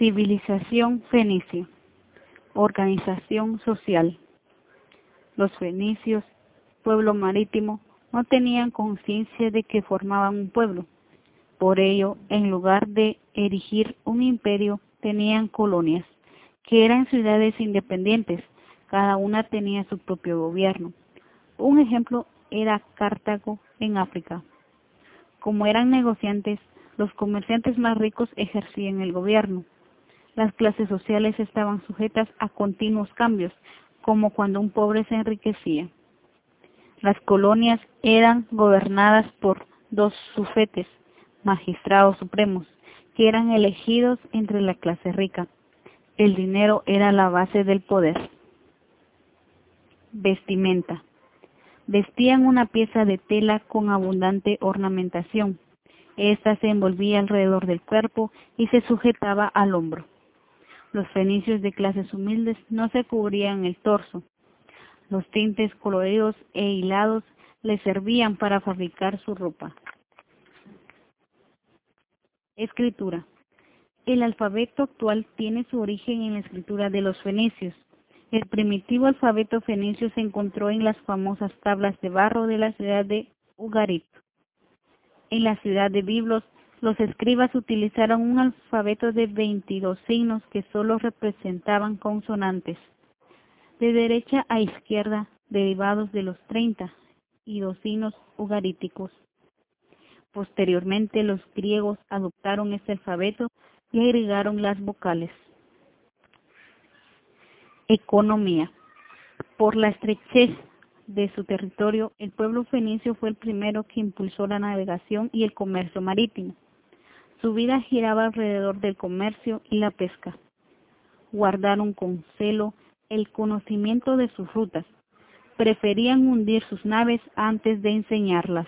Civilización fenicia. Organización social. Los fenicios, pueblo marítimo, no tenían conciencia de que formaban un pueblo. Por ello, en lugar de erigir un imperio, tenían colonias, que eran ciudades independientes, cada una tenía su propio gobierno. Un ejemplo era Cartago en África. Como eran negociantes, los comerciantes más ricos ejercían el gobierno. Las clases sociales estaban sujetas a continuos cambios, como cuando un pobre se enriquecía. Las colonias eran gobernadas por dos sufetes, magistrados supremos, que eran elegidos entre la clase rica. El dinero era la base del poder. Vestimenta. Vestían una pieza de tela con abundante ornamentación. Esta se envolvía alrededor del cuerpo y se sujetaba al hombro. Los fenicios de clases humildes no se cubrían el torso, los tintes coloridos e hilados le servían para fabricar su ropa. Escritura. El alfabeto actual tiene su origen en la escritura de los fenicios. El primitivo alfabeto fenicio se encontró en las famosas tablas de barro de la ciudad de Ugarit. En la ciudad de Biblos, los escribas utilizaron un alfabeto de 22 signos que solo representaban consonantes de derecha a izquierda derivados de los 30 y dos signos ugaríticos. Posteriormente los griegos adoptaron este alfabeto y agregaron las vocales. Economía. Por la estrechez de su territorio, el pueblo fenicio fue el primero que impulsó la navegación y el comercio marítimo. Su vida giraba alrededor del comercio y la pesca. Guardaron con celo el conocimiento de sus rutas. Preferían hundir sus naves antes de enseñarlas.